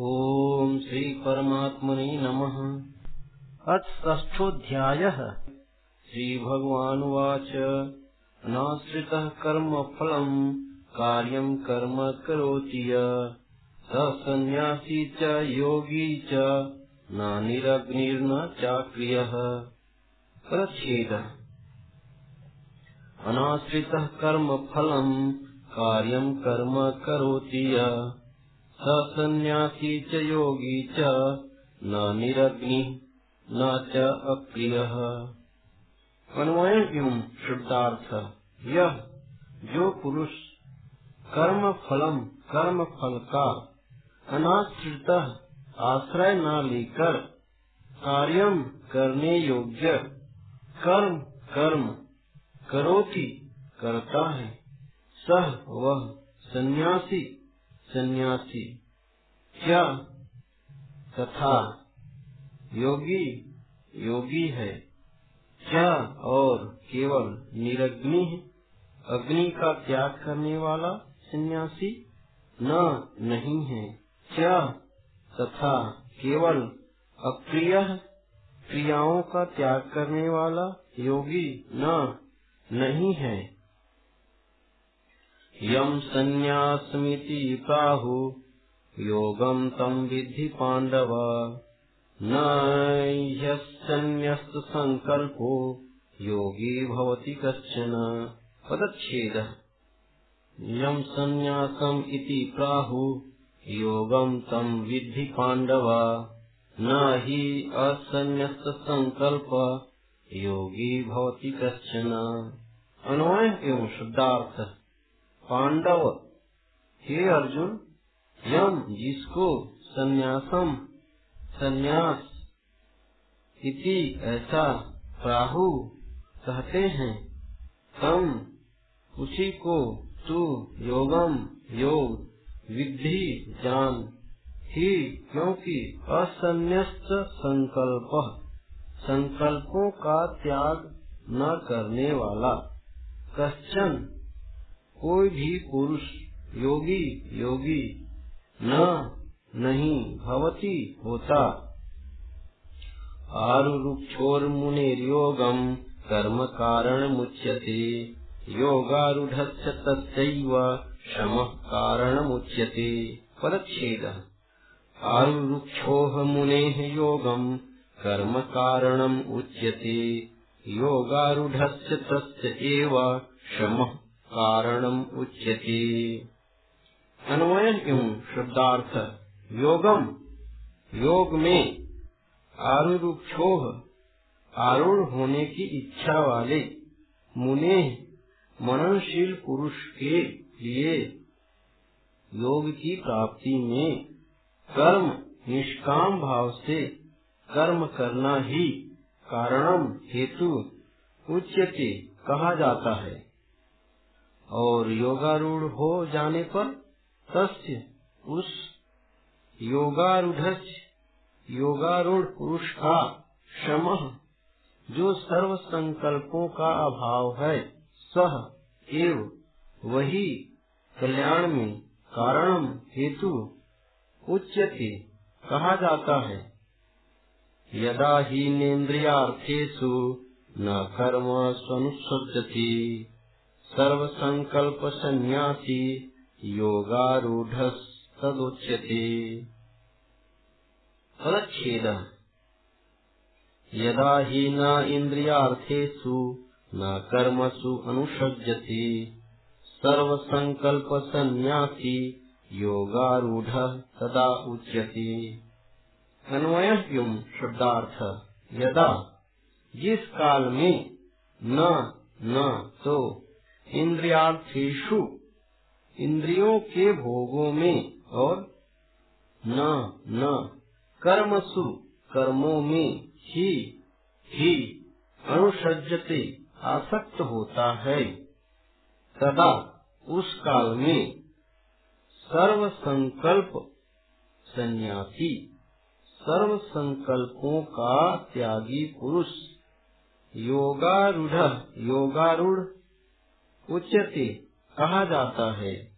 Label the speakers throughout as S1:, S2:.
S1: ॐ श्रीपरमात्मने नमः। अथ षष्ठोऽध्यायः। श्रीभगवानुवाच। नाश्रितः कर्मफलम् कार्यम् कर्म करोति य। स सन्न्यासी च योगी च न निरग्निर्न चाक्रियः। परच्छेदः। अनाश्रितः कर्मफलम् कार्यम् कर्म करोति य। स सन्न्यासी च योगी च, न निरग्नि, न च अप्रियः। एवं शुद्धार्थ? यह जो पुरुष कर्म फलम, कर्म फल का अनाश्रित आश्रय न लेकर कार्यम करने योग्य कर्म कर्म करोति, करता है। सह वह सन्यासी। सन्यासी। क्या? तथा योगी योगी है। क्या? और केवल निरग्नि अग्नि का त्याग करने वाला सन्यासी न, नहीं है। क्या? तथा केवल अप्रिय क्रियाओं का त्याग करने वाला योगी न, नहीं है। यम संन्यासमिति प्राहु योगम तम विधि पांडव न ह्यस्त संकल्पो योगी भवति कश्चन। पदच्छेद। यम संन्यासम प्राहु योगम तम विधि पांडव न ही असन्यस्त संकल्प योगी भवति कश्चन। अन्वय एवं शुद्धार्थ। पांडव, हे अर्जुन, यम जिसको संन्यासम, संन्यास इति ऐसा प्राहु कहते हैं, तम उसी को तू योगम योग विधि जान, ही क्योंकि असन्यस्त संकल्प, संकल्पों का त्याग न करने वाला। कश्चन कोई भी पुरुष योगी योगी न, नहीं भवती होता। आरुक्षोर मुनेर्योगम कर्म कारण मुच्यते योगारूढ़ तस्व कारण मुच्यते परच्छेद आरुक्षोह मुने योगम कर्म कारणम उच्यते योगारूढ़ शम कारणम उच्यते। अन्वय एवं शब्दार्थ योगम। योग में आरुक्षोह आरूढ़ होने की इच्छा वाले मुने मननशील पुरुष के लिए योग की प्राप्ति में कर्म, निष्काम भाव से कर्म करना ही कारणम हेतु उच्यते कहा जाता है। और योगारूढ़ हो जाने पर तस्य उस योगारूढ़ योगारूढ़ पुरुष का शम जो सर्व संकल्पों का अभाव है, सह एव वही कल्याण में कारण हेतु उच्यते कहा जाता है। यदा ही नेन्द्रियार्थेषु न कर्म स्वनुसज्जति सर्व संकल्प संन्यासी योगारूढ़ तदुच्यते यदा ही न इंद्रियार्थेषु न कर्मसु अनुसज्जति सर्व संकल्प संन्यासी योगारूढ़ तदा उच्यते। अन्वय शब्दार्थ, यदा, जिस काल में न न तो इंद्रियार्थेशु इंद्रियों के भोगों में और न न, कर्मसु, कर्मों में ही ही अनुसजते आसक्त होता है। तदा उस काल में सर्व संकल्प सन्यासी सर्व संकल्पों का त्यागी पुरुष, योगारूढ़ योगारूढ़ उच्यते, कहा जाता है।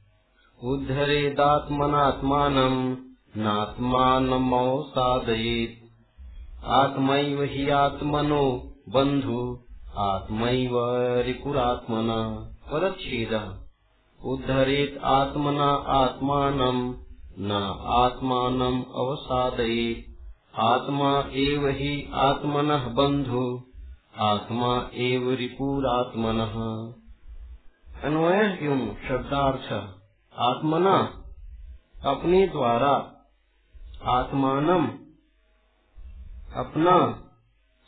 S1: उद्धरेदात्मनात्मान नात्मानमवसादयेत् आत्मैव हि आत्मनो बन्धु, आत्मैव रिपुरात्मन परच्छेदः। उद्धरेत् आत्मना आत्मानम् न आत्मानम् अवसादयेत्। आत्मा एव हि आत्मनः बन्धु, आत्मा एव रिपुरात्मनः। अन्वय एवं शब्दार्थ। आत्मना। अपने द्वारा। आत्मानम। अपना।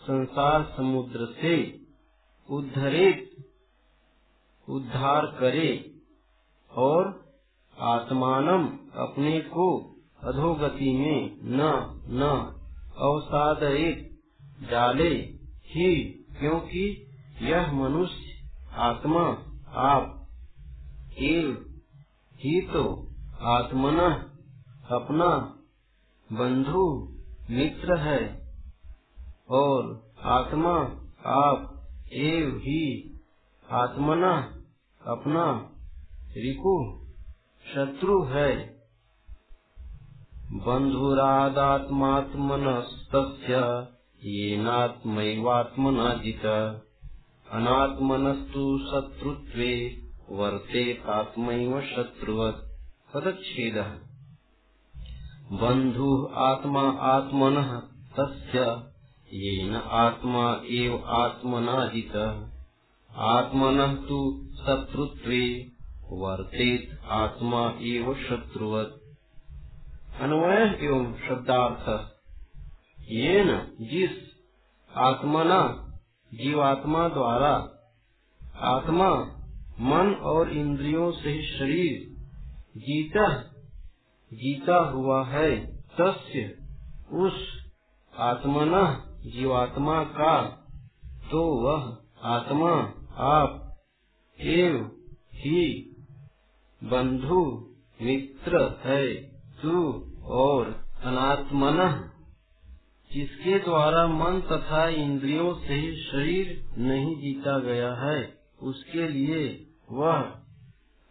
S1: संसार समुद्र से। उद्धरित। उद्धार करे। और आत्मानम अपने को अधोगति में न न अवसादित डाले ही, क्योंकि यह मनुष्य आत्मा आप एव ही तो आत्मना, अपना, बंधु, मित्र है। और आत्मा, आप, एव, ही, आत्मना, अपना, रिकु, शत्रु है। बन्धुरादात्मात्मनस्तस्य येनात्मैवात्मना जित अनात्मनस्तु शत्रुत्वे वर्तेतात्मैव शत्रुवत्। पदच्छेदः बन्धुः आत्मा आत्मनः, तस्य येन आत्मा एव आत्मना जितः आत्मनः तु शत्रुत्वे, वर्तेत आत्मा एव शत्रुवत्। अन्वय एवं शब्दार्थ। ये न जिस आत्मना जीवात्मा द्वारा आत्मा, मन और इंद्रियों से शरीर जीता जीता हुआ है। तस्य, उस आत्मना, जीवात्मा का तो वह आत्मा, आप, एव, ही, बंधु, मित्र है, तू और अनात्मन। जिसके द्वारा मन तथा इंद्रियों से शरीर नहीं जीता गया है, उसके लिए वह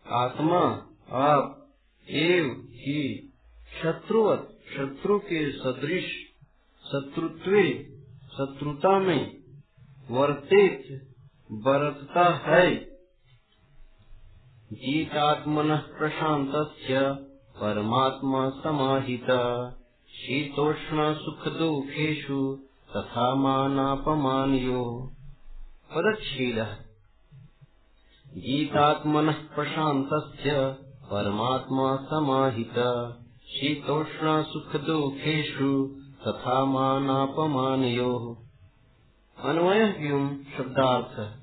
S1: आत्मा, आप, एव ही, शत्रुवत, शत्रु के सदृश, शत्रुत्व, शत्रुता में वर्तित, बरतता है। जीतात्मन प्रशांत परमात्मा समाहित। शीतोष्ण सुख दुखेशु तथा मानापमानयो। पदच्छेदः गीतात्मनः प्रशान्तस्य परमात्मा समाहित। शीतोष्ण सुख दुखेशु तथा मानापमानयोः। अन्वय शब्दार्थ।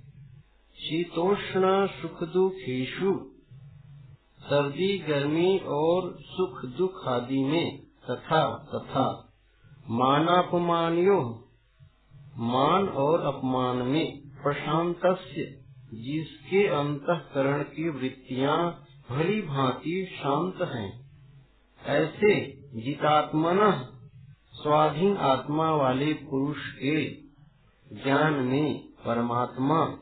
S1: शीतोष्ण सुख दुखेशु सर्दी, गर्मी और सुख दुख आदि में तथा तथा। मानापमानियो, मान और अपमान में प्रशांत जिसके अंतकरण की वृत्तियाँ भली भांति शांत हैं। ऐसे जितात्मन, स्वाधीन आत्मा वाले पुरुष के ज्ञान में परमात्मा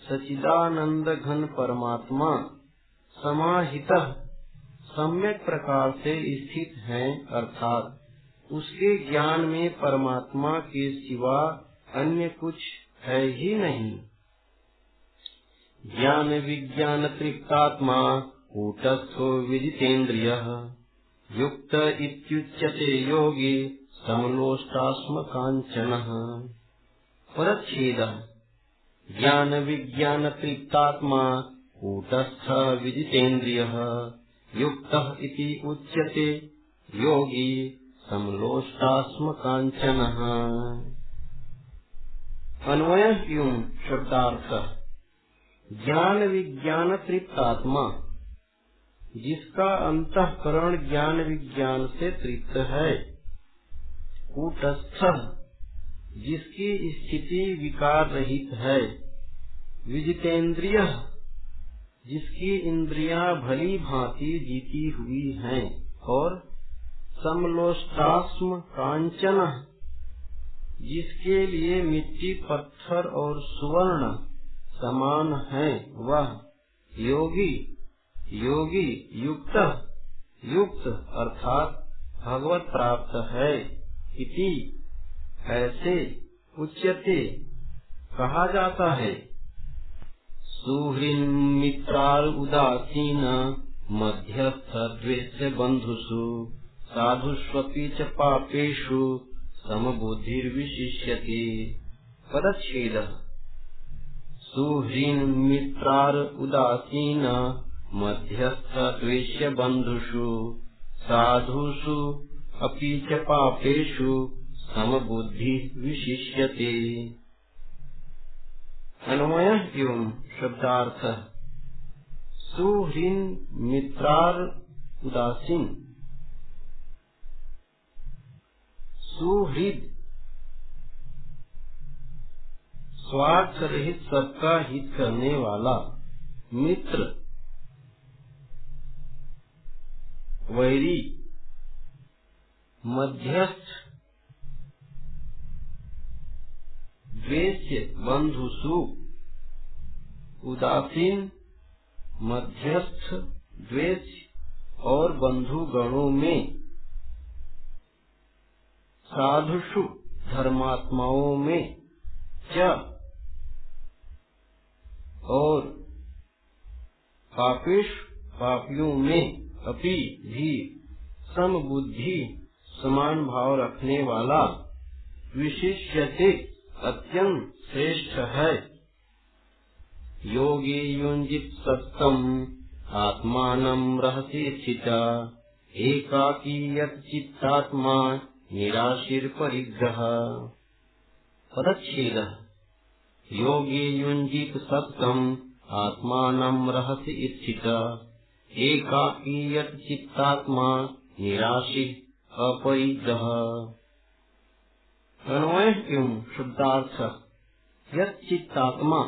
S1: सचिदानंद घन परमात्मा, समाहित सम्यक प्रकार से स्थित है, अर्थात उसके ज्ञान में परमात्मा के सिवा अन्य कुछ है ही नहीं। ज्ञान विज्ञान तृप्तात्मा कूटस्थो विदितेन्द्रिय युक्त इत्युच्यते योगी समलोष्टास्म कांचन परच्छेद। ज्ञान विज्ञान तृप्तात्मा कूटस्थ विदितेन्द्रियः युक्तः इति उच्यते। योगी समलोष्टास्म काञ्चनः अन्वय शब्दार्थ। ज्ञान विज्ञान तृप्त आत्मा जिसका अंतकरण ज्ञान विज्ञान से तृप्त है। कूटस्थ। जिसकी स्थिति विकार रहित है। विजितेन्द्रिय। जिसकी इंद्रियाँ भली भांति जीती हुई हैं और समलोष्टास्म कांचन, जिसके लिए मिट्टी, पत्थर और सुवर्ण समान है, वह योगी योगी युक्त युक्त अर्थात भगवत प्राप्त है इति ऐसे उच्यते कहा जाता है। सुहृन मित्रार उदासीन मध्यस्थ द्वेष बंधुषु साधुष्वपि च पापेषु समबुद्धिर्विशिष्यते। पदच्छेद। सुहृन मित्रार उदासीन मध्यस्थ द्वेष बंधुषु साधुषु अपि च पापेषु समबुद्धि विशिष्यते अन्वय एवं शब्दार्थ। सुहृन मित्रार उदासीन। सुहृद स्वार्थ रहित सबका हित करने वाला मित्र। वैरी, मध्यस्थ द्वेष्य बंधुसु उदासीन मध्यस्थ द्वेष और बंधु गणों में साधुषु धर्मात्माओं में च और पापेश पापियों में अपि भी सम बुद्धि समान भाव रखने वाला विशिष्यते। अत्यंत श्रेष्ठ है। योगी युंजित सत्तम, आत्मान रहसी स्थित। एकाकी चित्तात्मा निराशीर परिग्रह। पदच्छेद। योगी युंजित सत्तम, आत्मान रहसी स्थित। एकाकी चित्तात्मा निराशी अपरिग्रह। अन्वय एवं शुद्धार्थ। चित्तात्मा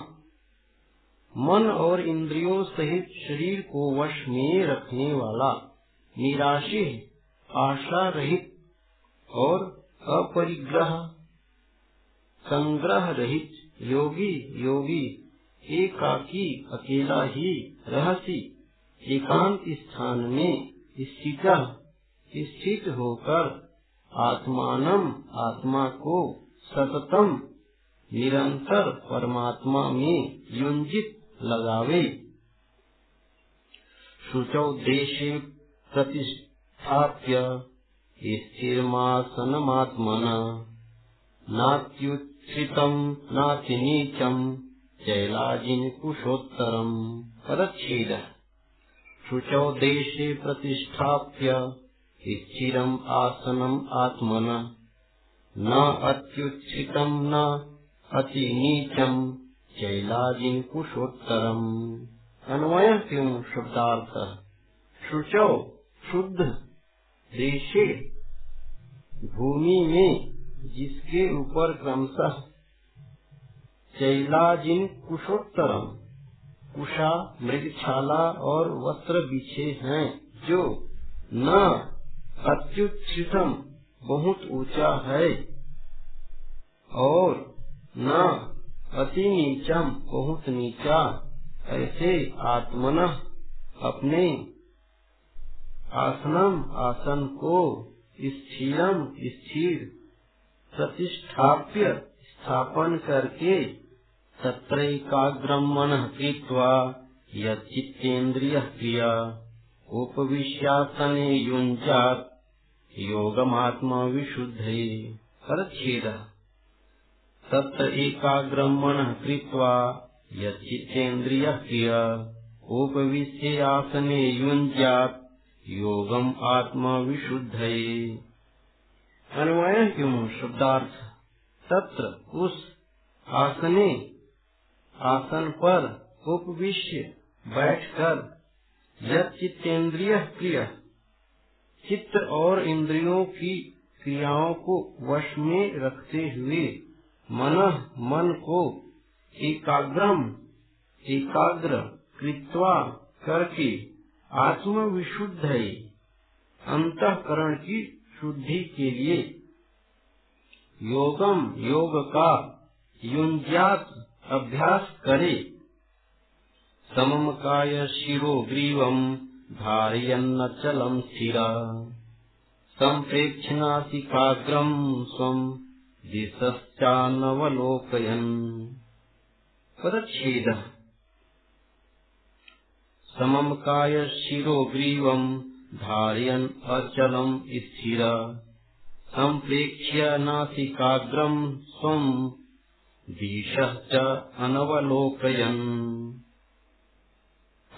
S1: मन और इंद्रियों सहित शरीर को वश में रखने वाला निराशी, आशा रहित और अपरिग्रह, संग्रह रहित योगी योगी, एकाकी, अकेला ही रहसी, एकांत स्थान में स्थित स्थित होकर आत्मानम आत्मा को सततम, निरंतर परमात्मा में युंजित लगावे। शुचौ देशे प्रतिष्ठाप्य स्थिरमासनमात्मन नात्युच्छ्रितम् नातिनीचम् जैलाजिन कुशोत्तरम् पदच्छेदः शुचौ देशे प्रतिष्ठाप्य स्थिरम आसनम आत्मन। न अत्युच्छ्रितम न अति नीचम चैलाजिन कुशोत्तरम। अन्वय क्यों शब्दार्थ? शुचौ, शुद्ध, देशे। भूमि में जिसके ऊपर क्रमशः चैलाजिन कुशोत्तरम, कुशा, मृगछाला और वस्त्र बिछे हैं, जो न अत्युच्छ्रितम बहुत ऊँचा है और न अति नीचम बहुत नीचा। ऐसे आत्मन अपने आसनम आसन को स्थिरम स्थिर प्रतिष्ठाप्य स्थापन करके तत्रैकाग्रम मन कृत्वा यितेन्द्रिय क्रिया। उपविश्यासने युञ्जात् योगमात्मा विशुद्धे परच्छेदः। तत्र एकाग्रं मनः कृत्वा यच्चित्तेन्द्रियः क्रिय उपविश्य आसने युञ्जात् योगम आत्मा विशुद्धये अन्वय क्यों शब्दार्थ। तत्र उस आसने, आसन पर उपविश्य, बैठकर यह चित्तेन्द्रिय प्रिय चित्त और इंद्रियों की क्रियाओं को वश में रखते हुए मन मन को एकाग्रम, एकाग्र कृत्वा करके आत्म विशुद्ध अंतकरण की शुद्धि के लिए योगम, योग का युंजात अभ्यास करे। समम काय शिरो ग्रीवम धारयन्नचलम स्थिरा। सम्प्रेक्षनासिकाग्रम् स्वम् दिशश्चानवलोकयन्। पदच्छेदः। समम् कायशिरोग्रीवम् धारयन् अचलम् स्थिर। सम्प्रेक्ष्य नासिकाग्रम् स्वम् दिशः च अनवलोकयन्।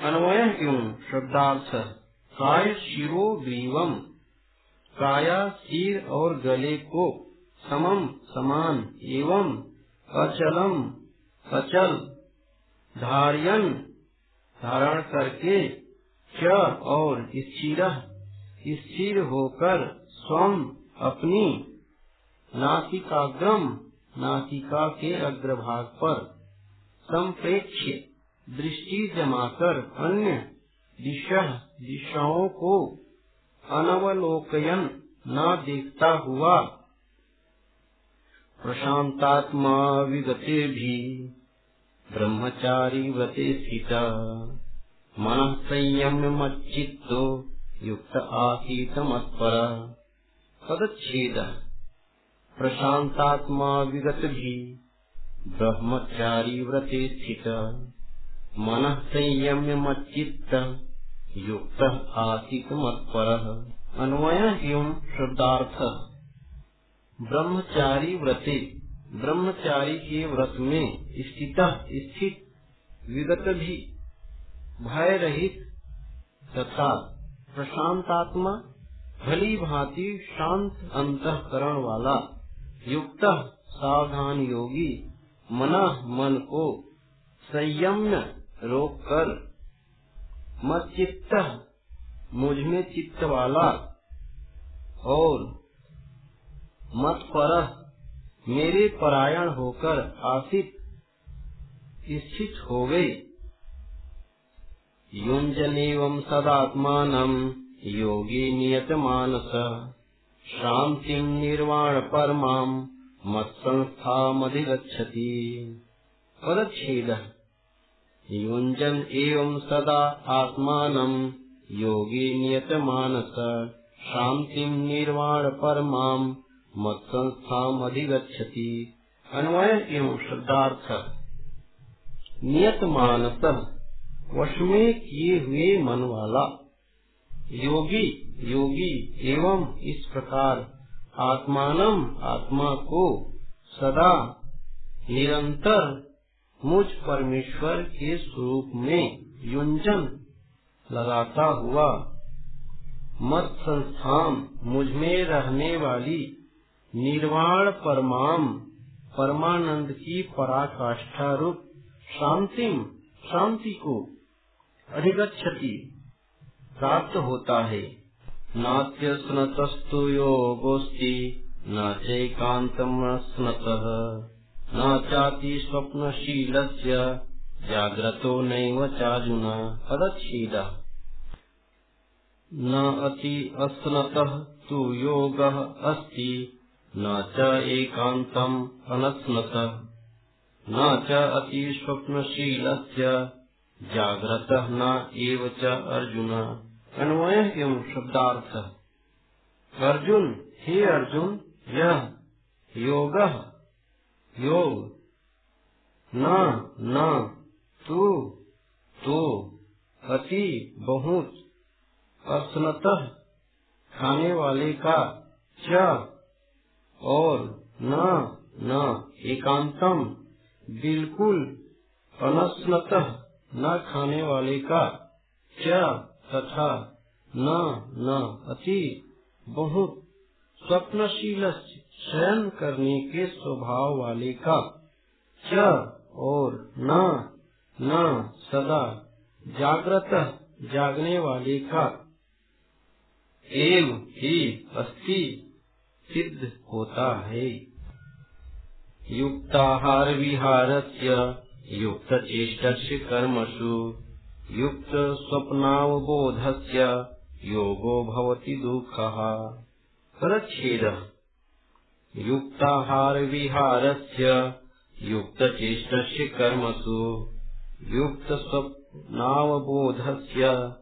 S1: अन्वय क्यों शब्दार्थ। काय शिरो ग्रीवम। काया सिर और गले को समम समान एवं अचलम। अचल। धारियन। धारण करके च और स्थिर। स्थिर होकर स्वम अपनी नासिकाग्रम नासिका के अग्रभाग पर संप्रेक्ष दृष्टि जमाकर अन्य दिशा, दिशाओं को अनवलोकयन न देखता हुआ। प्रशांतात्मा विगते भी, ब्रह्मचारी व्रते स्थित। मन संयम्य मच्चित्तो, युक्त आसीत मत्पर। पदच्छेद प्रशांतात्मा विगत भी, ब्रह्मचारी व्रते स्थित। मन संयम्य मच्चित्त, युक्त आसित मत्पर। अन्वय एवं शब्दार्थ। ब्रह्मचारी व्रते। ब्रह्मचारी के व्रत में स्थित स्थित विगत भी भय रहित तथा प्रशांतात्मा भली भांति शांत अंतकरण वाला, युक्त सावधान योगी, मना मन को संयम्य रोक कर मत चित्त, मुझमें चित्त वाला, और मत पर, मेरे परायण होकर आसित स्थित हो गए युंजनेवं सदात्मान योगी नियत मानस शांति निर्वाण परमा मत संस्था मधिगछति पदछेद युञ्जन् एवं सदा आत्मानम् योगी नियत नियतमानस। शान्तिम् निर्वाण परमाम् मत्संस्थामधिगच्छति अन्वय एवं शब्दार्थ। नियत मानस वश में किए हुए मन वाला योगी योगी एवं इस प्रकार आत्मानम आत्मा को सदा निरंतर मुझ परमेश्वर के स्वरूप में युंजन लगाता हुआ मत संस्थान मुझमें रहने वाली निर्वाण परमाम, परमानंद की पराकाष्ठा रूप शांति शांति को अधिगछति प्राप्त होता है। नाट्य स्नतस्तु योगोस्ती न चैकांतम स्नत। न चाति स्वप्नशीलस्य, जाग्रतो नैव चार्जुन पदच्छेदः। न अति अस्नतः तु योगः अस्ति, न च एकान्तम् न च अति स्वप्नशीलस्य, जाग्रतः न एव च अर्जुन। अन्वय एवं शब्दार्थ। अर्जुन, हे अर्जुन यह योग योग न न, तू तो अति बहुत असनत खाने वाले का, च, और न न, एकांतम, बिल्कुल अनस्नत न खाने वाले का, च, तथा न न, अति बहुत स्वप्नशील शयन करने के स्वभाव वाले का। च और न न सदा जागृत जागने वाले का। एव ही अस्थि सिद्ध होता है। युक्ताहार से युक्त चेष्ट कर्मसु, युक्त स्वप्नावबोध योगो भवति दुःखः। परच्छेदः। युक्ताहार विहारस्य युक्तचेष्टस्य कर्मसु युक्तस्वप्नावबोधस्य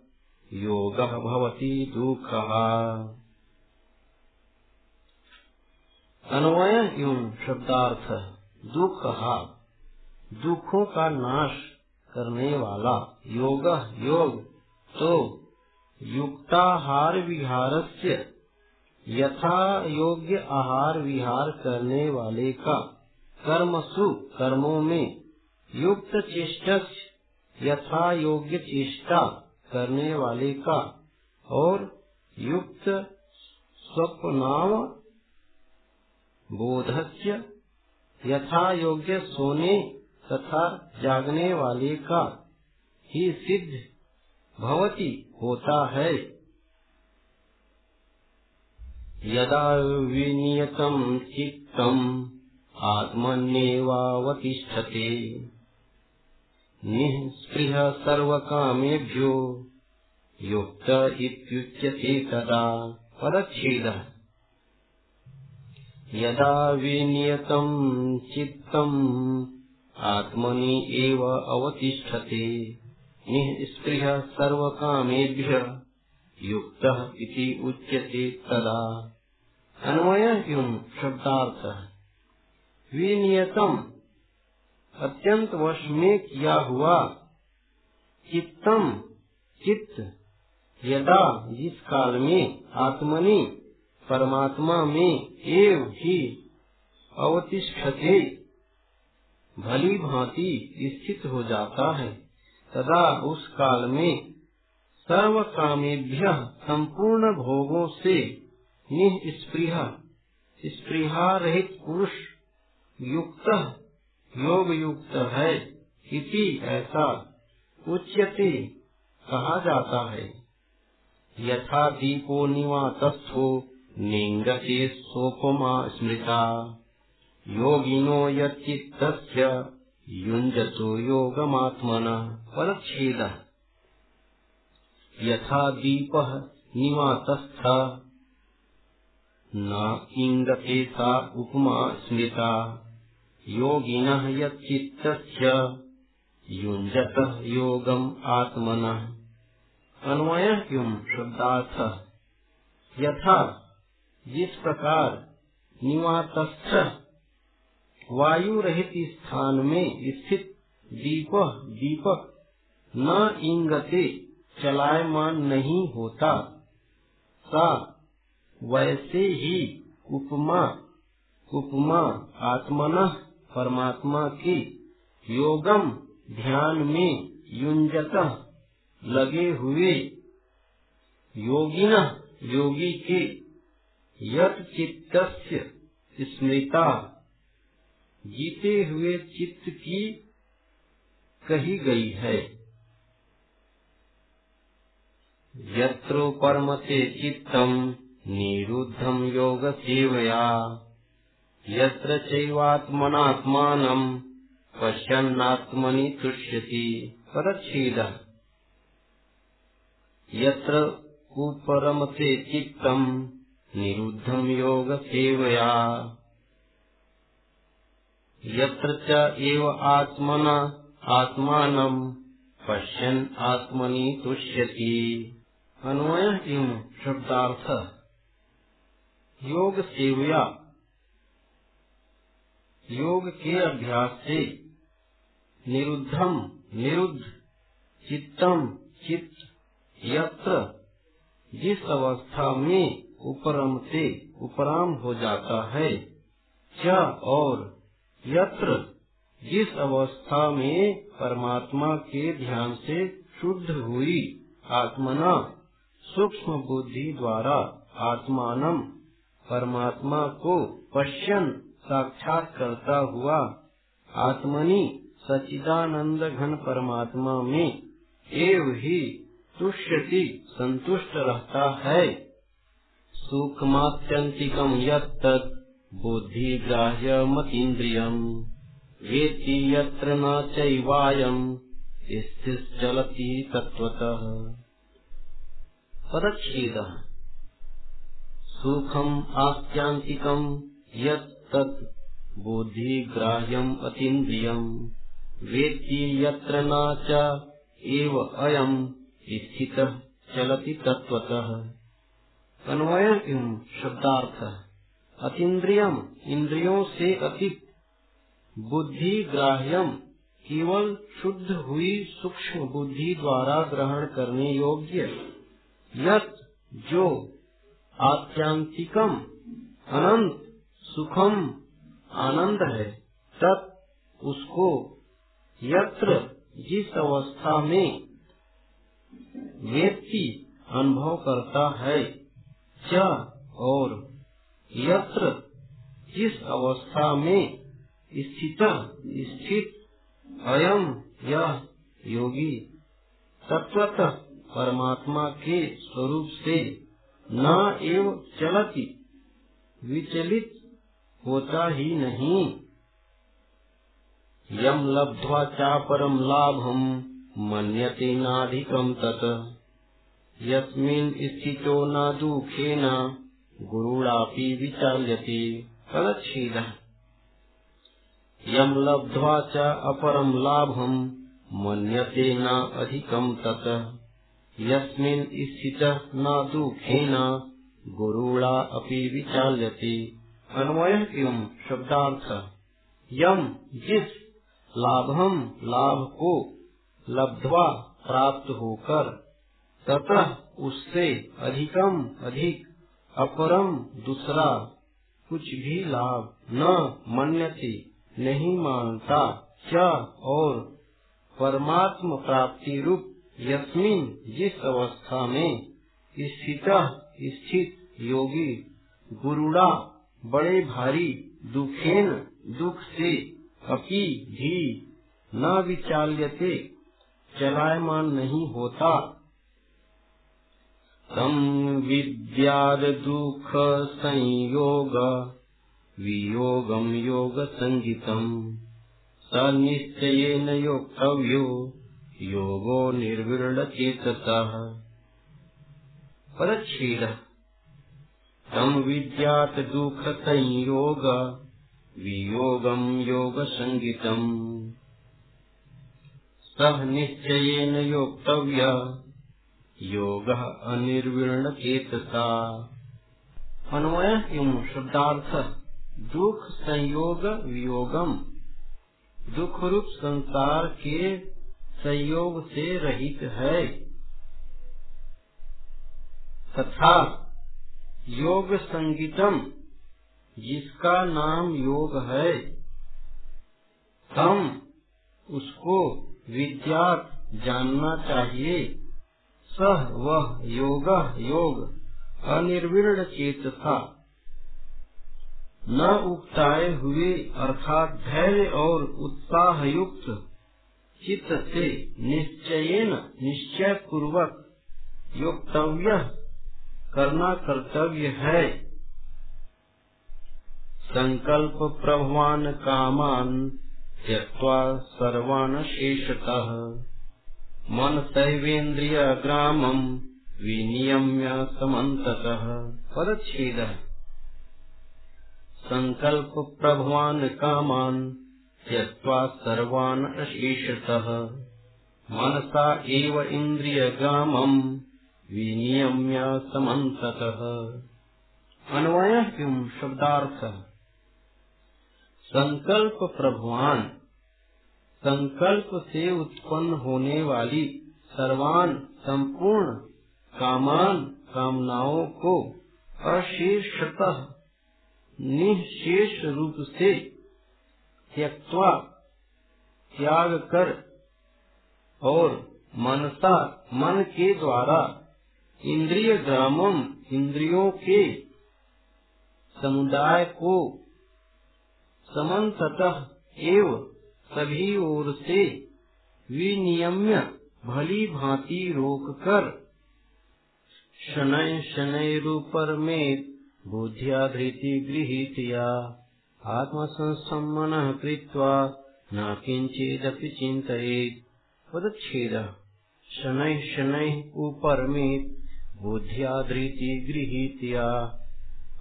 S1: योगः भवति दुःखः। अन्वय एवं शब्दार्थ, दुख, दुखों का नाश करने वाला योग योग तो युक्ताहार विहार से यथा योग्य आहार विहार करने वाले का कर्मसु, कर्मों में युक्त चेष्ट यथा योग्य चेष्टा करने वाले का और युक्त स्वप्नाव बोधस्य, यथा योग्य सोने तथा जागने वाले का ही सिद्ध भवती होता है। यदा विनियतम चित्तम आत्मन्येवावतिष्ठते। निःस्पृह सर्वकामेभ्यो युक्त इत्युच्यते तदा पदच्छेदः यदा विनियतं चित्तम् आत्मनि एव अवतिष्ठते। निःस्पृह सर्वकामेभ्य युक्तः इति उच्यते तदा अन्वय एवं शब्दार्थ विनियतम, अत्यंत वश में किया हुआ, चित्तम, चित्त, यदा, जिस काल में, आत्मनि, परमात्मा में, एव ही, अवतिष्ठते, भली भांति स्थित हो जाता है। तदा उस काल में सर्व कामेभ्य संपूर्ण भोगों से निस्पृह स्पृहा। रहित पुरुष युक्त योग युक्त है इति ऐसा उच्यते कहा जाता है। यथा दीपो निवातस्थो निंगते सोपमा स्मृता। योगिनो यच्चित्तस्य, युञ्जतो योगमात्मन परच्छेद यथा दीपः निवातस्थ न इङ्गते सा उपमा स्मृता। योगिनः यच्चित्तस्य, युञ्जतः योगम् आत्मनः। अन्वय शब्दार्थ? यथा, जिस प्रकार निवातस्थ वायु रहित स्थान में स्थित दीप, दीपक न इंगते चलायमान नहीं होता, सा वैसे ही उपमा उपमा आत्मन, परमात्मा की योगम ध्यान में युंजत लगे हुए योगिना, योगी के यत चित्त स्मृता, जीते हुए चित्त की कही गई है। यत्रो परमते चित्तम निरुद्धम योग सेवया यत्र चैवात्मनात्मानं पश्यन्नात्मनि तुष्यति। परच्छेद। यत्र कुपरमते चित्तम निरुद्धं योगसेवया। यत्र च एव आत्मना, आत्मानं पश्यन् आत्मनि तुष्यति। अन्वय शब्दार्थ। योग सेवया। योग के अभ्यास से निरुद्धम, निरुद्ध, चित्तम, चित्त, यत्र, जिस अवस्था में उपरम से उपराम हो जाता है क्या और यत्र, जिस अवस्था में परमात्मा के ध्यान से शुद्ध हुई आत्मना, सूक्ष्म बुद्धि द्वारा आत्मानम। परमात्मा को पश्यन साक्षात करता हुआ। आत्मनि सचिदानंद घन परमात्मा में एव ही तुष्यति, संतुष्ट रहता है। सूक्ष्मात्यन्तिकम् यत्तत् बुद्धिग्राह्यमतीन्द्रियम्। वेत्ति यत्र न चैवायम्, स्थिश्चलति तत्त्वतः। पदच्छेदः। सुखम् आस्त्यान्तिकम् यत् तत् बुद्धिग्राह्यम् अतीन्द्रियम् वेत्ति अयम् स्थितः चलति तत्त्वतः। अन्वय एवं शब्दार्थ। अतीन्द्रियम इंद्रियों से अतीत बुद्धि ग्राह्यम केवल शुद्ध हुई सूक्ष्म बुद्धि द्वारा ग्रहण करने योग्य। यत जो आत्यांतिकम, अनंत, सुखम, आनंद है। तत् उसको यत्र, जिस अवस्था में व्यक्ति अनुभव करता है, च और यत्र, जिस अवस्था में स्थित स्थित, अयम यह योगी तत्वतः परमात्मा के स्वरूप से न एव चलती। विचलित होता ही नहीं। यम लब्ध्वा चा परम लाभम मन्यते नाधिकम तत। यस्मिन् स्थितो न दुखेन, गुरुणापि विचाल्यते फलच्छेदः यम लब्ध्वा च अपरम लाभम मन्यते न अधिकम तत। यस्मिन् न दुखेन गुरुणा अपि विचाल्यते। अन्वय एवं शब्दार्थ। यम जिस लाभम लाभ को लब्धवा प्राप्त होकर ततः उससे अधिकम अधिक अपरम दूसरा कुछ भी लाभ न मन्यते, नहीं मानता, क्या और परमात्म प्राप्ति रूप यस्मिन जिस अवस्था में स्थित स्थित योगी गुरुड़ा बड़े भारी दुखेन दुख से अपी भी न विचाल्यते, चलायमान नहीं होता। तम विद्याद दुख संयोग वियोगम योग संगीतम स निश्चयेन योक्तव्यो। योगो निर्विर्ण चेतसा परच्छेद। तम विद्यात दुख संयोग वियोगम योग संगीतम सह निश्चयेन योक्तव्य, योग अनिर्विर्ण चेतसा अन्वय एवं शब्दार्थ? दुख संयोग वियोगम दुख रूप संसार के संयोग से रहित है। तथा योग संगीतम, जिसका नाम योग है हम उसको विद्यात जानना चाहिए। सह वह योग योग अनिर्विण चेत था न उगताए हुए अर्थात धैर्य और उत्साह युक्त चित्त से निश्चयन निश्चय पूर्वक योक्तव्य करना कर्तव्य है। संकल्प प्रभवान कामान त्यक्त्वा सर्वान् शेषतः मनसैवेन्द्रियग्रामम् विनियम्य समन्ततः। पदच्छेदः। सङ्कल्पप्रभवान् कामान् त्यक्त्वा सर्वान् अशेषतः। मनसा एव इन्द्रियग्रामम् विनियम्य समन्ततः। अन्वयः किं शब्दार्थः? संकल्प प्रभुवान, संकल्प से उत्पन्न होने वाली सर्वान संपूर्ण कामान कामनाओं को अशेषतः निशेष रूप से त्यक्वा त्याग कर और मनसा मन के द्वारा इंद्रिय ग्रामम इंद्रियों के समुदाय को समन्ततः एव सभी ओर से विनियम्य भली भांति रोक कर शनय शनय रूपर में बुद्धिया धृति गृहित या आत्मसंसमन कृत्वा न किंचिदपि चिंतित पदच्छेद। शनय ऊपर में बुद्धिया धृति गृहित या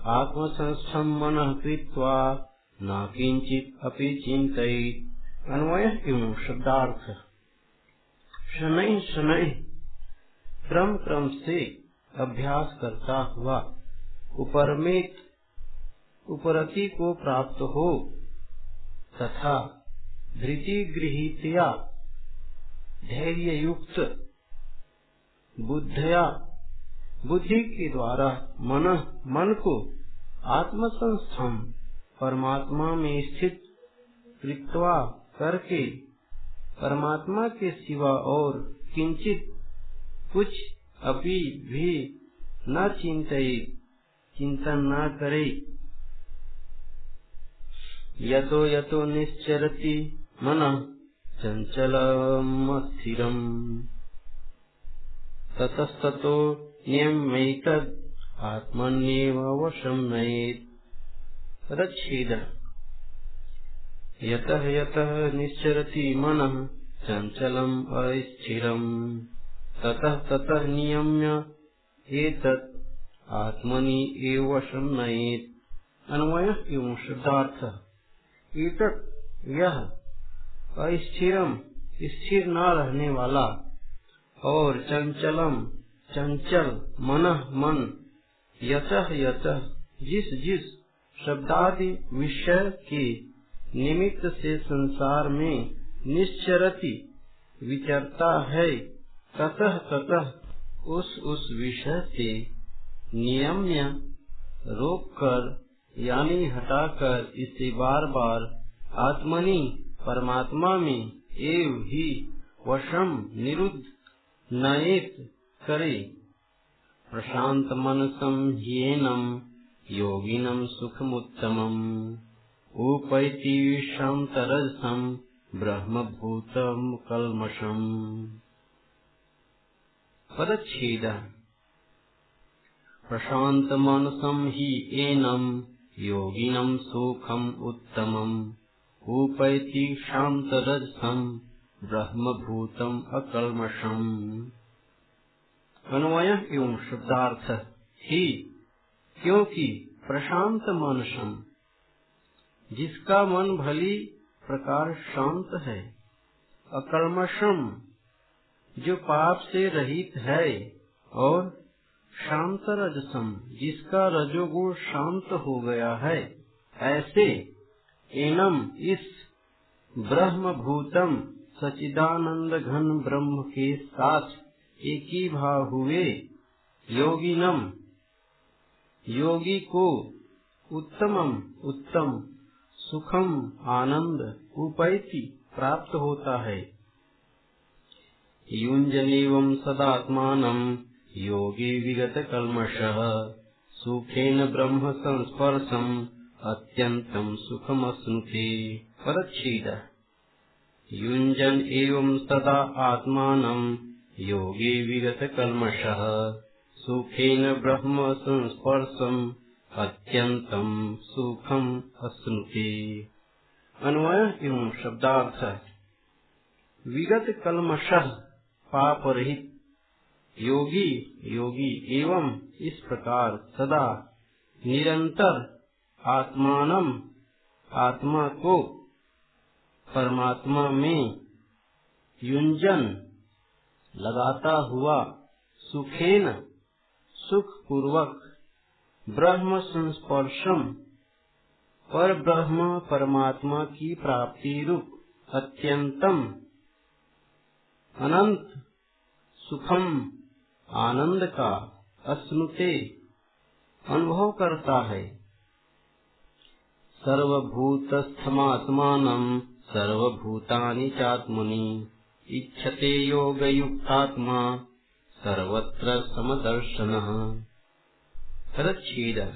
S1: आत्मसंसमन कृत्वा न किंचित अपि चिंतित अन्वय एवं शब्दार्थ। शनै शनै क्रम क्रम से अभ्यास करता हुआ उपरमित उपरति को प्राप्त हो। तथा धृति गृहितिया धैर्य युक्त बुद्धया बुद्धि के द्वारा मन मन को आत्मसंस्थम परमात्मा में स्थित कृत्वा करके परमात्मा के सिवा और किंचित कुछ अभी भी न चिंतित चिंतन न करे। यतो यतो निश्चरति मन चञ्चलमस्थिरम्। ततस्ततो नियम्यैतद् आत्मन्येव वशं नयेत्। रच्छेद यतः निश्चरति मनः चञ्चलम् अस्थिरम्। ततः ततः नियम्य आत्मनि एव वशं नयेत्। अन्वयः एवं शुद्धार्थः। ईटक यह अस्थिरम, स्थिर न रहने वाला। और चंचलम, चंचल, मन मन, यत यत, जिस जिस शब्दादि विषय के निमित्त से संसार में निश्चरति विचरता है, ततः ततः उस उस विषय से नियम्य रोक कर यानी हटाकर इसे बार बार आत्मनि, परमात्मा में एव ही वशम निरुद्ध नएत करे। प्रशांत मनसम ह्येनम योगिनम सुखमुत्तमम। उपैति शांतरसम ब्रह्मभूतम कलमशम पदच्छेद। प्रशांत मनसम ही एनम योगिनं सुखम् उत्तमम्। उपैति शान्तरजसम् ब्रह्मभूतम् अकल्मषम्। अन्वय एवं शब्दार्थ ही, क्योंकि प्रशांत मनसम जिसका मन भली, प्रकार शांत है। अकल्मषम, जो पाप से रहित है और शांत रजसम, जिसका रजोगुण शांत हो गया है, ऐसे एनम इस ब्रह्म भूतम सचिदानंद घन ब्रह्म के साथ एक ही भाव हुए योगिनम। योगी को उत्तमम, उत्तम, सुखम, आनंद उपैति प्राप्त होता है। युंजनेवं सदात्मानम योगी विगत कलमशः सुखेन ब्रह्म संस्पर्शम् अत्यन्तम् सुखमश्नुते परच्छेद युञ्जन् एवं सदा आत्मानम् योगी विगत कलमशः सुखेन ब्रह्म संस्पर्शम् अत्यन्तम् सुखम् अश्नुते अन्वय एवं शब्दार्थ। विगत कलमशः पाप रहित योगी योगी एवं इस प्रकार सदा निरंतर आत्मान आत्मा को परमात्मा में युंजन लगाता हुआ सुखेन सुख पूर्वक ब्रह्म संस्पर्शम पर ब्रह्म परमात्मा की प्राप्ति रूप अत्यंतम अनंत सुखम आनंद का अस्नुते अनुभव करता है। सर्वभूतस्थमात्मान सर्वभूतानि चात्मनि इच्छते योगयुक्तात्मा, सर्वत्र समदर्शनः। रच्छेद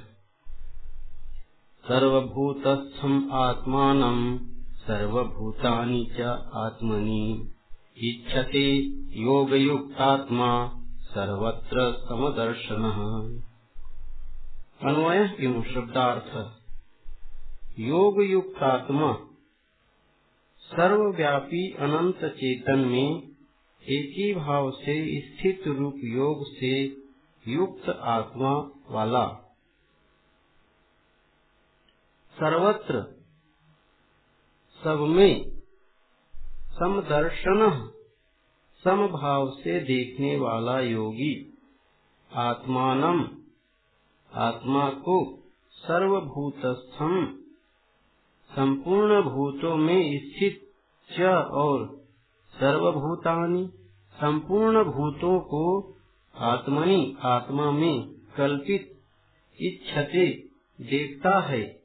S1: सर्वभूतस्थम् आत्मानं सर्वभूतानि च आत्मनि। इच्छते योगयुक्तात्मा सर्वत्र समदर्शन। अन्वय एवं शब्दार्थ? योग युक्तात्मा सर्वव्यापी अनंत चेतन में एक ही भाव से स्थित रूप योग से युक्त आत्मा वाला। सर्वत्र सब में समदर्शन समभाव से देखने वाला योगी। आत्मान आत्मा को सर्वभूतस्थम। संपूर्ण भूतों में स्थित च और सर्वभूतानि संपूर्ण भूतों को आत्मनि आत्मा में कल्पित इच्छते देखता है।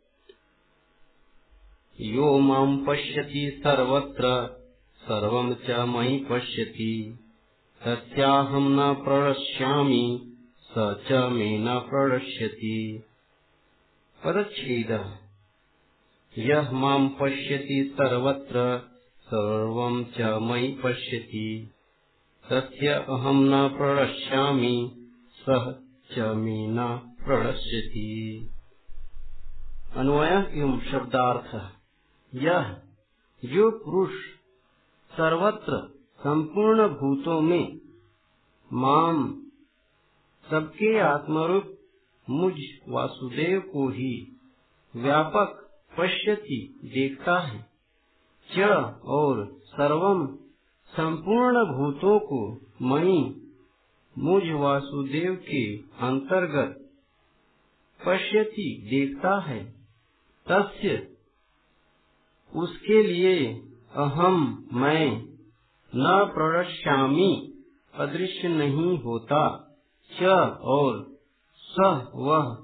S1: यो माम पश्यति सर्वत्र सर्वं च मयि पश्यति। तस्याहं न प्रणश्यामि स च मे न प्रणश्यति परच्छेदः। यः पश्यति सर्वत्र, सर्वं च मयि पश्यति। तस्य न प्रणश्यामि सः च मे न प्रणश्यति अन्वय एवं शब्दार्थ। यह जो पुरुष सर्वत्र संपूर्ण भूतों में माम सबके आत्मरूप मुझ वासुदेव को ही व्यापक पश्यति, देखता है। च और सर्वम संपूर्ण भूतों को मई मुझ वासुदेव के अंतर्गत पश्यति, देखता है। तस्य उसके लिए अहम मैं न प्रणश्यामी, अदृश्य नहीं होता। च और स वह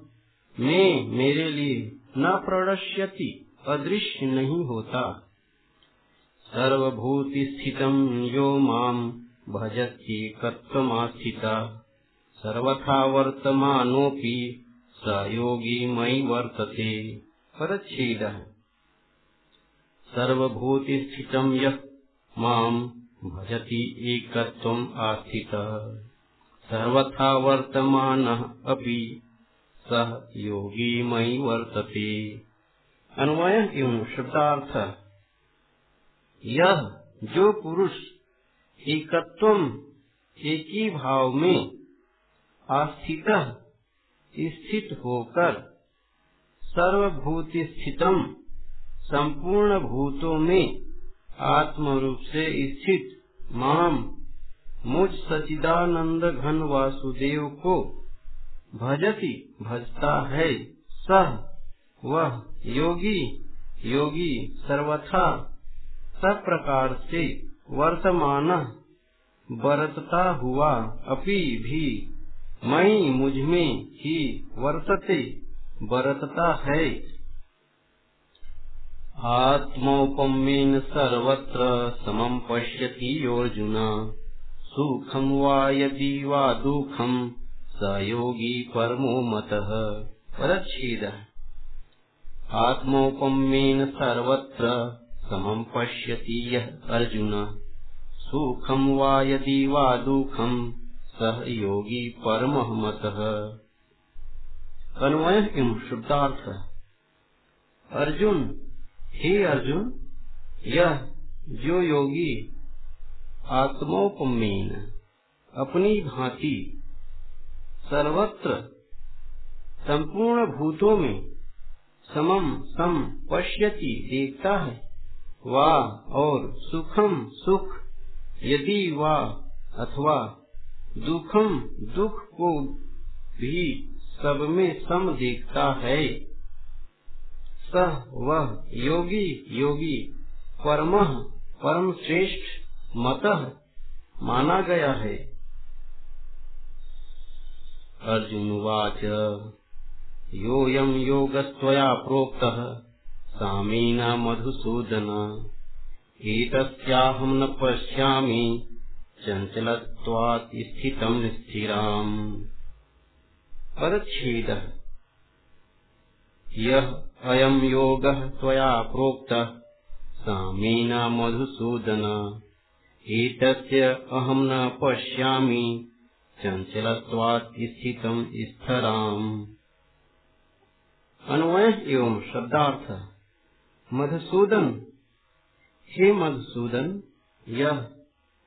S1: मैं मेरे लिए न प्रणश्यति, अदृश्य नहीं होता। सर्वभूति स्थितम यो माम भजती सर्वथा वर्तमानोपि स योगी मयि वर्तते। परच्छेद। सर्वभूति स्थितम यः माम भजति सर्वथा वर्तमानः अपि सह योगी मयि वर्तते। अन्वय एवं शब्दार्थ यह जो पुरुष एक ही भाव में आस्थित स्थित होकर सर्वभूति स्थितम संपूर्ण भूतों में आत्म रूप से स्थित माम मुझ सचिदानंद घन वासुदेव को भजती भजता है। सह वह योगी योगी सर्वथा सब प्रकार से वर्तमान बरतता हुआ। अपि भी मई मुझमें ही वर्तते, बरतता है। आत्मौपम्येन सर्वत्र समं पश्यति योऽर्जुन। सुखं वा यदि वा स योगी परमो मतः। परच्छेदः। आत्मौपम्येन सर्वत्र समं पश्यति अर्जुन। सुखं वा यदि वा दुःखं, सः योगी परमः मतः। अन्वय शुद्धार्थ। अर्जुन हे अर्जुन, यह जो योगी आत्मोपमेन, अपनी भांति सर्वत्र संपूर्ण भूतों में समम सम पश्यति, देखता है, वा और सुखम सुख, यदि वा अथवा दुखम दुख को भी सब में सम देखता है। सह वह योगी योगी, परम परम श्रेष्ठ मत माना गया है। अर्जुन वाच योगस्त्वया प्रोक्तः, सामेन मधुसूदन, एतस्याहं न पश्यामि, चञ्चलत्वात् स्थितं स्थिराम् परच्छेदः। अयम् योगः त्वया प्रोक्तः सामेन मधुसूदन। एतस्य अहम् न पश्यामि, चञ्चलत्वात् स्थितम् स्थराम्। अन्वय एवं शब्दार्थ। मधुसूदन। हे मधुसूदन यह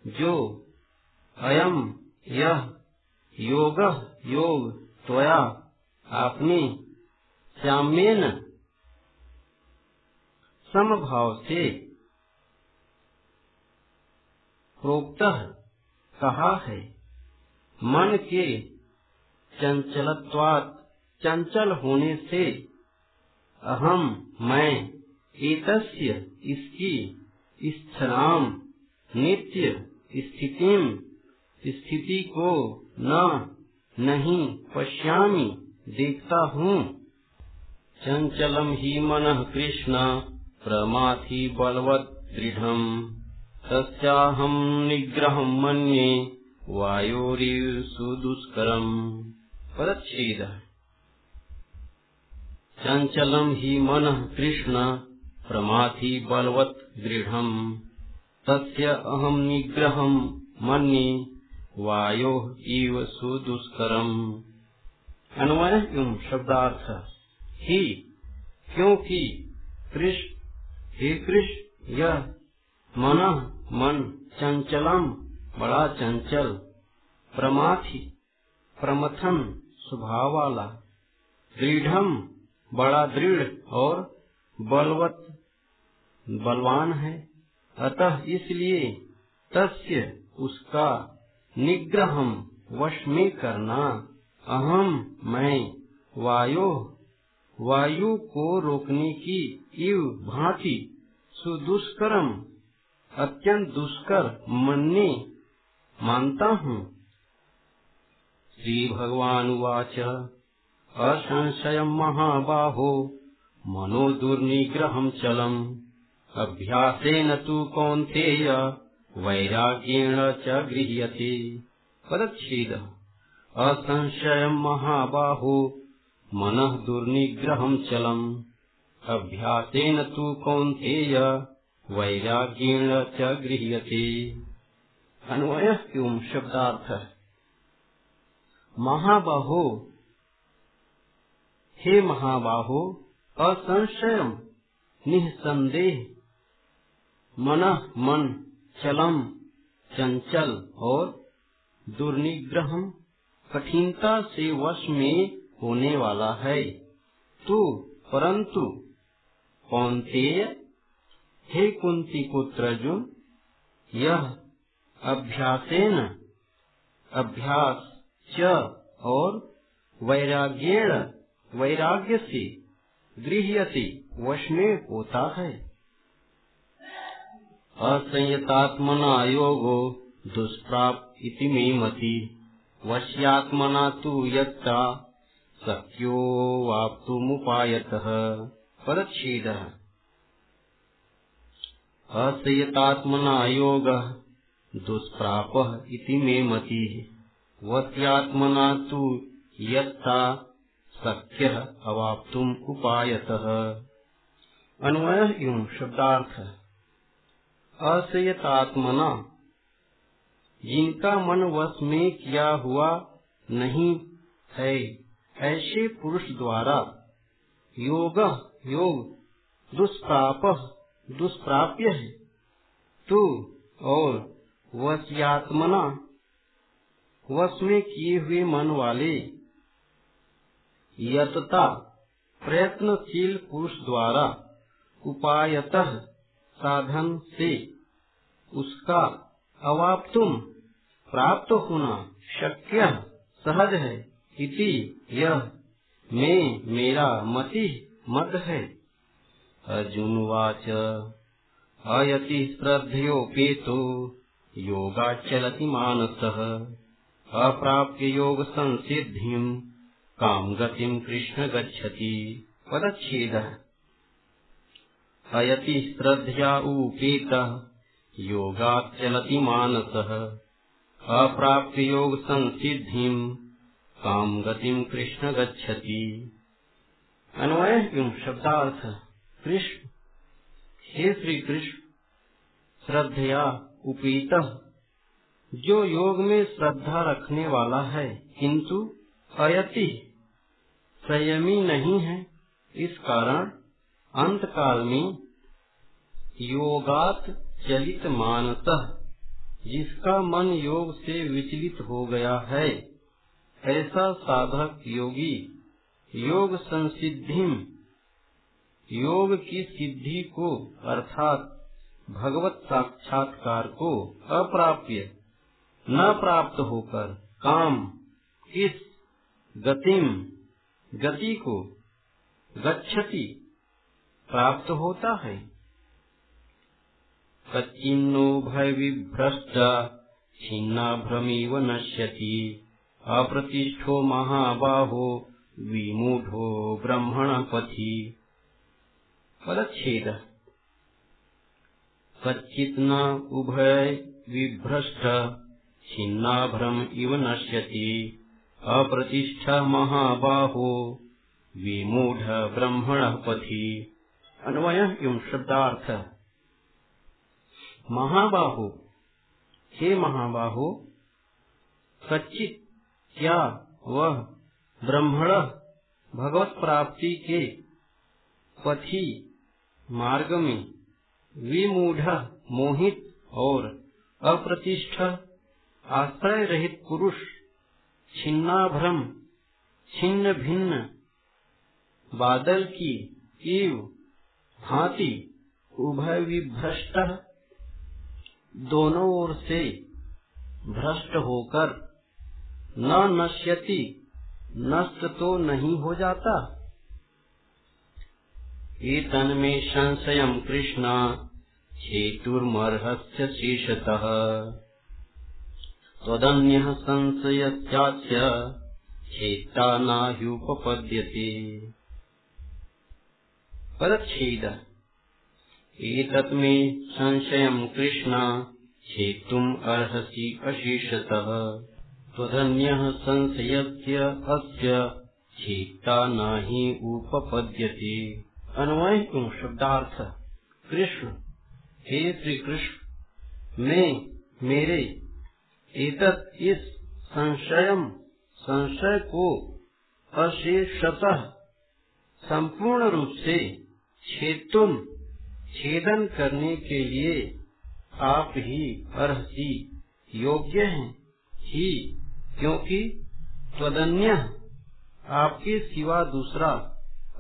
S1: जो अयम यह योग योग, त्वया, आपने श्यामेन समभाव से प्रोक्त कहा है, मन के चंचलत्वात चंचल होने से अहम मैं, एतस्य इसकी स्थिराम नित्य स्थिति स्थिति को न, नहीं पश्यामी, देखता हूँ। चंचलम ही मन कृष्ण। प्रमाथि बलवत दृढ़ तस्हम निग्रह मन्ये वायोरिव सुदुष्करम। पदच्छेद। चंचलम ही मन कृष्ण, प्रमाथि बलवत दृढ़ तस्य अहम निग्रह मन्ये इव सुदुष्करम। अन्वय एवं शब्दार्थ। ही, क्योंकि कृष्ण हे कृष्ण यह मन मन चंचलम, बड़ा चंचल, प्रमाथि, प्रमथन स्वभाव वाला दृढ़ बड़ा दृढ़ और बलवत, बलवान है। अतः इसलिए तस्य उसका निग्रह वश में करना। अहम मैं वायु वायु को रोकने की इव भांति सुदुष्करम अत्यंत दुष्कर मनने मानता हूँ। श्री भगवान वाच असंशय महाबाहो, मनो दुर्निग्रह चलम। अभ्यासेन तु कौन्तेय, वैराग्येण च गृह्यते। असंशय महाबाहो, मन दुर्निग्रह चलम। अभ्यासेन तु कौन्तेय वैराग्येण च गृह्यते। अन्वय एवं शब्दार्थ? महाबाहो, हे महाबाहो, असंशय निसंदेह मन मन, चलम चंचल और दुर्निग्रह, कठिनता से वश में होने वाला है। तू, परंतु कौनतेय हे? कुंती पुत्र अर्जुन यह अभ्यासेन, अभ्यास च और वैराग्येण वैराग्य से गृह्यति वश में होता है। असंयतात्मना योगो दुष्प्राप इति मे मति, वश्यात्मना तु यत्ता शक्यो वाप्तुमुपायतः। परच्छेदः। असंयतात्मना योगः दुष्प्रापः इति मे मतिः। वस्यात्मना तु यत्ता शक्यः अवाप्तुम् उपायतः। अन्वयः एवं शब्दार्थः। असयतात्मना। जिनका मन वश में किया हुआ नहीं है, ऐसे पुरुष द्वारा योग योग, दुष्प्राप, दुष्प्राप्य है। तू और वश्यात्मना वश में किए हुए मन वाले, यतता, प्रयत्नशील पुरुष द्वारा उपायतः साधन से उसका अवाप्तुम प्राप्त होना शक्य, सहज है। इति यह मैं, मेरा मति मत है। अर्जुन वाच अयति श्रद्धयोपेतो योगा चलति मानस। अप्राप्य योग संसिधि काम गतिम कृष्ण गच्छति। पदच्छेद। अयति श्रद्धया उपेतः योगात् चलति मानसः। अप्राप्य योग संसिधि काम गतिम कृष्ण गच्छति। अन्वय एवं शब्दार्थ कृष्ण। हे श्री कृष्ण, श्रद्धया उपीत। जो योग में श्रद्धा रखने वाला है, किंतु अयति, संयमी नहीं है, इस कारण अंत काल में योगात चलित मानत, जिसका मन योग से विचलित हो गया है, ऐसा साधक योगी योग संसिद्धि। योग की सिद्धि को, अर्थात भगवत साक्षात्कार को, अप्राप्य, न प्राप्त होकर काम, इस गतिम गति को गच्छति, प्राप्त होता है। कच्चिन्नो भय विभ्रष्ट, छिन्ना भ्रमीव नश्यति, अप्रतिष्ठो महाबाहो विमूढ़ो ब्रह्मण पथि पदछेद कच्चित् न उभय विभ्रष्ट, छिन्नाभ्रम इव नश्यति। अप्रतिष्ठ महाबाहो, विमूढ़ ब्रह्मण पथि अन्वय एवं शब्दार्थ। महाबाहो। हे महाबाहो, कच्चित क्या वह ब्रह्मण भगवत प्राप्ति के पथी मार्ग में विमूढ़, मोहित और अप्रतिष्ठ, आश्रय रहित पुरुष, छिन्नाभ्रम, छिन्न भिन्न, बादल की इव भांति उभय विभ्रष्ट दोनों ओर से भ्रष्ट होकर न नश्यति नष्ट तो नहीं हो जाता। एतन्मे संशयम् कृष्ण छेतुर्मर्हस्य शेषतः। त्वदन्यः संशयस्यास्य छेत्ता नाह्युपपद्यते। परच्छेद एतत् मे संशयम् कृष्ण छेतुम् अर्हसि अशेषतः। त्वदन्यः संशयस्य अस्य छेत्ता नहि उपपद्यते। अन्वय एवं शब्दार्थ, कृष्ण, हे श्री कृष्ण मैं, मेरे, एतत इस संशयम संशय को अशेषतः संपूर्ण रूप से छेतुम छेदन करने के लिए आप ही अर्हसी योग्य हैं। ही क्योंकि त्वदन्य आपके सिवा दूसरा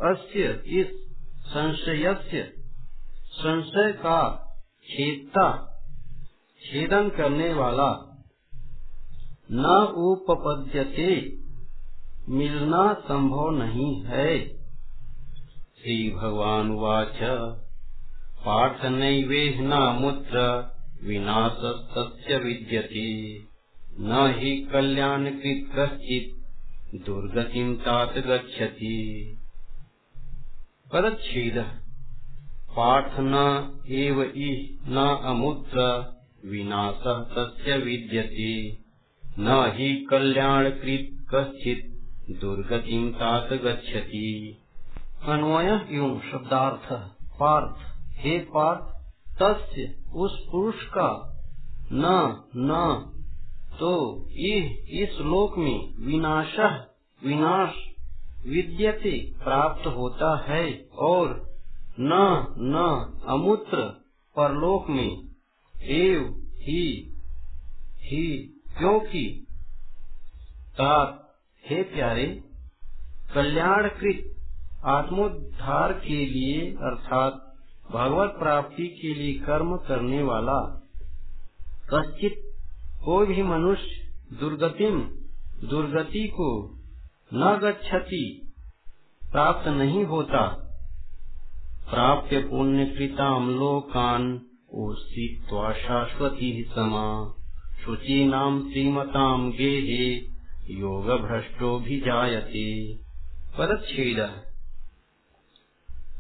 S1: अस्य इस संशयस्य संशय का छेदता छेदन करने वाला न उपपद्यते, मिलना संभव नहीं है। श्री भगवान वाच पाठ पार्थ नैवेहनामुत्र विनाशस्तस्य विद्यते। न हि कल्याणकृत कश्चित् दुर्गतिं तात गच्छति। पदच्छेद पाठ न एव अमुत्र विनाश तस्य न हि कल्याणकृत कश्चित् दुर्गतिम तात गच्छति। अन्वय एवं शब्दार्थ। पार्थ। हे पार्थ, तस्य उस पुरुष का न न तो ये इस लोक में विनाश विनाश, विद्यते प्राप्त होता है और न न अमूत्र परलोक में एव, ही ही, क्योंकि हे प्यारे, कल्याणकृत आत्मोद्धार के लिए, अर्थात भगवत प्राप्ति के लिए कर्म करने वाला कश्चित कोई भी मनुष्य दुर्गतिम, दुर्गति को न गच्छति, प्राप्त नहीं होता। प्राप्त पुण्य कृताम लोकान शाश्वती समा। शुचि नाम श्रीमताम गेहे योग भ्रष्टो भी जायते परच्छेद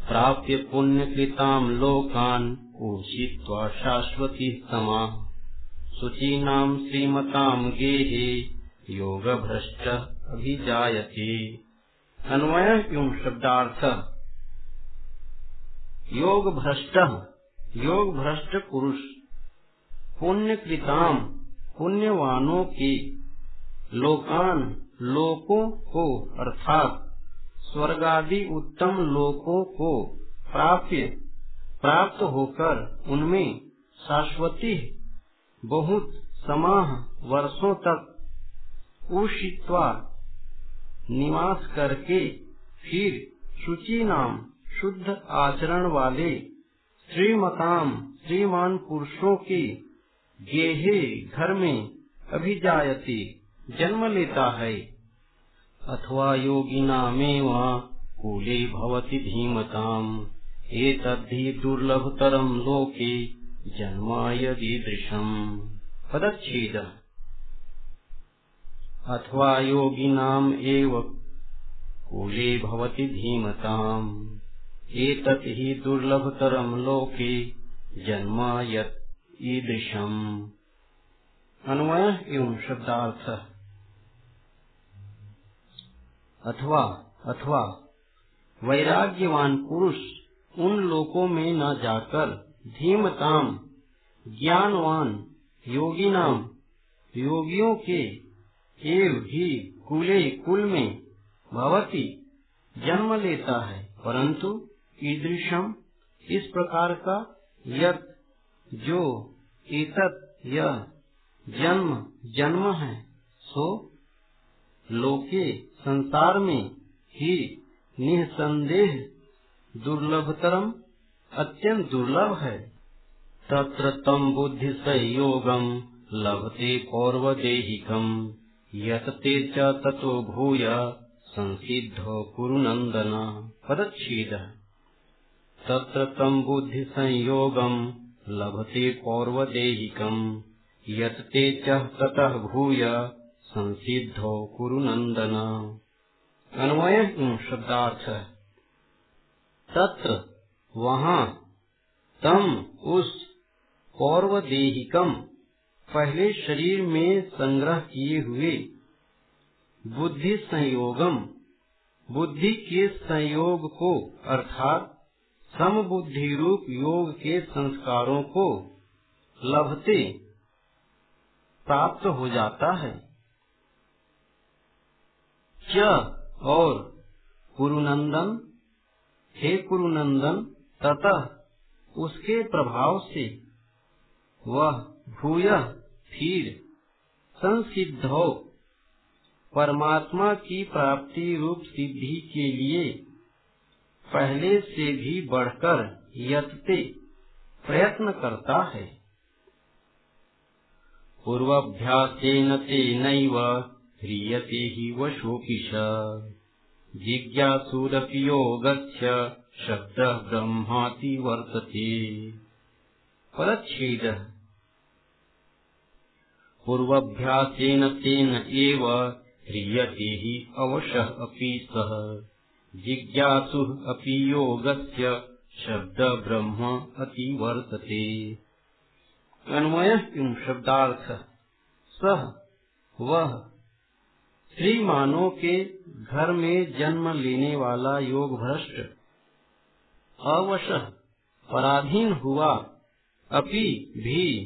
S1: प्राप्य पुण्य कृताम लोकान उषित्वा शाश्वती समा। शुचि नाम श्रीमताम गेहे योग भ्रष्ट अभिजायते। अन्वय एवं शब्दार्थ? योग भ्रष्ट योग भ्रष्ट पुरुष पुण्य कृताम पुण्यवानों के, लोकान, लोकों को, अर्थात स्वर्गादि उत्तम लोकों को प्राप्य, प्राप्त होकर उनमें शाश्वती बहुत समाह वर्षों तक उषित्वा निवास करके फिर शुचि नाम शुद्ध आचरण वाले श्रीमताम श्रीमान पुरुषों के गेहे घर में अभिजायते जन्म लेता है। अथवा योगिना में कूले भवती धीमताम। एतद्धि दुर्लभतरम् लोके जन्म यदीदृशम् पदच्छेद। अथवा योगिनाम् एव कुले भवति धीमताम्। एतत् दुर्लभतरम् लोके जन्म यत् ईदृशम् अन्वय एवं शब्दार्थ। अथवा अथवा, वैराग्यवान पुरुष उन लोकों में न जाकर धीमताम, ज्ञानवान योगी नाम योगियों के एव ही कुले कुल में भवती जन्म लेता है। परंतु ईदृशम, इस प्रकार का यत, जो एतत यह जन्म जन्म है, सो लोके संसार में ही निसंदेह दुर्लभतरम अत्यंत दुर्लभ है। तत्र तम बुद्धि संयोगम लभते पौर्वदेहिकम यतते च ततो भूय संसिद्ध कुरुनंदन पदच्छेद। तत्र तम बुद्धि संयोगम लभते पौर्वदेहिकम यतते च ततः भूय संसिद्धो कुरुनंदन अन्वय शब्दार्थ? तत्र वहाँ तम उस पौर्वदेहिकम पहले शरीर में संग्रह किए हुए बुद्धि संयोगम, बुद्धि के संयोग को, अर्थात समबुद्धि रूप योग के संस्कारों को लभते प्राप्त हो जाता है। क्या और कुरुनंदन, हे कुरुनंदन ततः उसके प्रभाव से वह भूय फिर संसिद्ध परमात्मा की प्राप्ति रूप सिद्धि के लिए पहले से भी बढ़कर यत्ते प्रयत्न करता है। पूर्वाभ्यासेन तेनैव ह्रियते हि वशोऽपिश जिज्ञासुरपि शब्दः ब्रह्माति वर्तते परच्छेदः पूर्वाभ्यासेन तेन एव ह्रियते हि अवशः अपि सः। जिज्ञासुः अपि योगस्य शब्द ब्रह्म अति वर्तते अन्वय किम शब्दार्थ? सह वह श्रीमानों के घर में जन्म लेने वाला योग भ्रष्ट अवश, पराधीन हुआ। अपि भी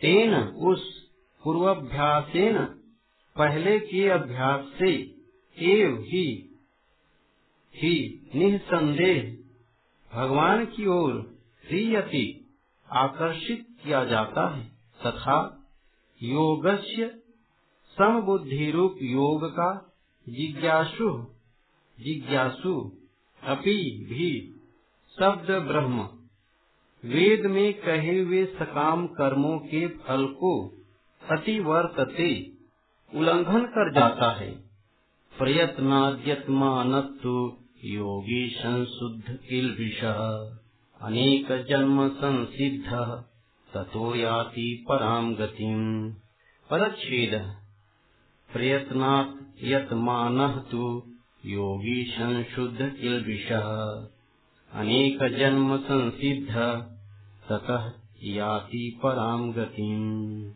S1: तेन उस पूर्वाभ्यासेन, पहले के अभ्यास से एव ही ही निसंदेह भगवान की ओर प्रियति आकर्षित किया जाता है, तथा योगस्य समबुद्धि रूप योग का जिज्ञासु जिज्ञासु अपि भी शब्द ब्रह्म। वेद में कहे हुए सकाम कर्मों के फल को अतिवर्तते, उल्लंघन कर जाता है। प्रयत्नाद्यत्मानत्तु योगी संशुद्ध किल्बिष। अनेक जन्म संसिद्ध, ततो याति पराम गतिम। परच्छेद प्रयत्नात् यत्मानः तु योगी संशुद्ध किल्बिषः। अनेक जन्म संसिद्ध ततः याति पराम गतिम्।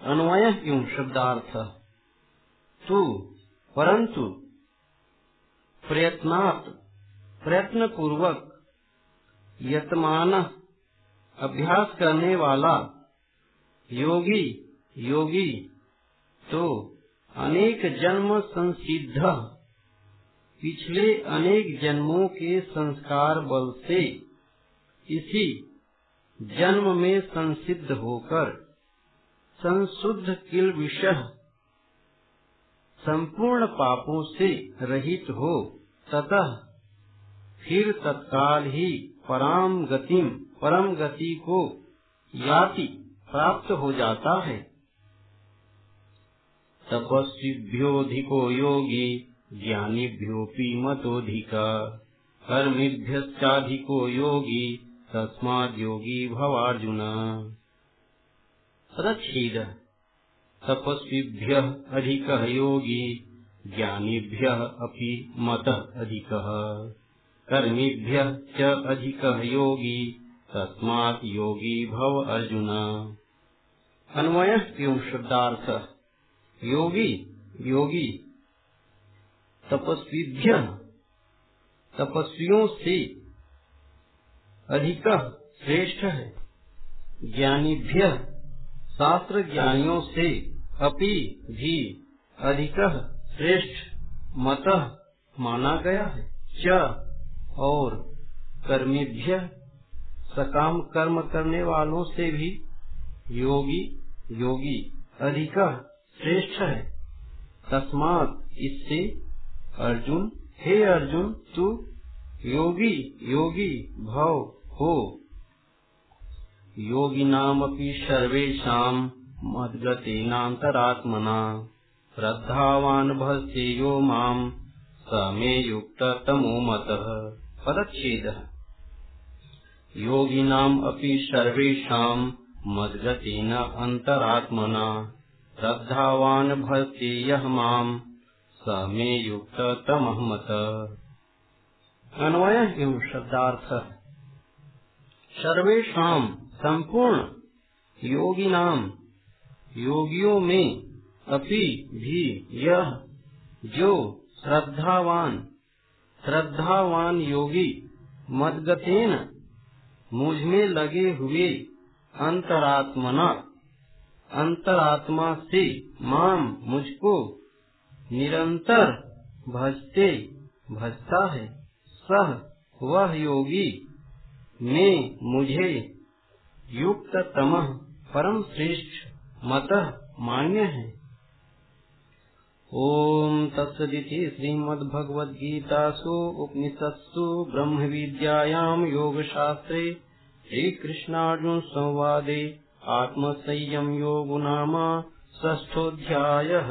S1: अन्वय क्यों शब्दार्थ? तू परंतु प्रयत्नात् प्रयत्न पूर्वक यतमान अभ्यास करने वाला, योगी योगी तो अनेक जन्म संसिद्ध पिछले अनेक जन्मों के संस्कार बल से इसी जन्म में संसिद्ध होकर संशुद्ध किल विषय संपूर्ण पापों से रहित हो, ततः फिर तत्काल ही पराम गतिम, परम गति को याति प्राप्त हो जाता है। तपस्विभ्योऽधिको योगी ज्ञानिभ्योऽपि मतोऽधिक। कर्मिभ्यश्चाधिको योगी, तस्माद् योगी रक्षीद तपस्विभ्यः अधिकः योगी, ज्ञानीभ्यः अपि मतः अधिकः। कर्मिभ्यः च अधिकः योगी, तस्मात् योगी भव अर्जुन। अन्वय एवं शब्दार्थ योगी योगी। तपस्वीभ्य, तपस्वियों से अधिक श्रेष्ठ है। ज्ञानीभ्य शास्त्र ज्ञानियों से अपि भी अधिक श्रेष्ठ मत माना गया है। च, और कर्मीभ्य, सकाम कर्म करने वालों से भी योगी योगी अधिक श्रेष्ठ है। तस्मात इससे अर्जुन, हे अर्जुन, तू योगी योगी भव हो। योगिनामपि सर्वेषाम् मद्गतेनान्तरात्मना। श्रद्धावान् भस्येयो माम् स मे युक्ततमो मतः पदच्छेदः योगिनाम् अपि सर्वेषाम् मद्गतेन अन्तरात्मना। श्रद्धावान् भस्येयः माम् स मे युक्ततमः मतः अन्वय एवं शब्दार्थ। सर्वेशम संपूर्ण योगी नाम योगियों में अपि भी यह जो श्रद्धावान श्रद्धावान योगी मदगतेन मुझमें लगे हुए अंतरात्मना, अंतरात्मा से माम मुझको निरंतर भजते, भजता है। सह, वह योगी। में, मुझे। युक्त तम परम श्रेष्ठ, मत मान्य है। ओम तत्सदिति श्रीमद्भगवद्गीतासु उपनिषत्सु ब्रह्म विद्यायां योगशास्त्रे श्रीकृष्णार्जुन संवादे आत्मसंयम योगो नाम षष्ठोऽध्यायः।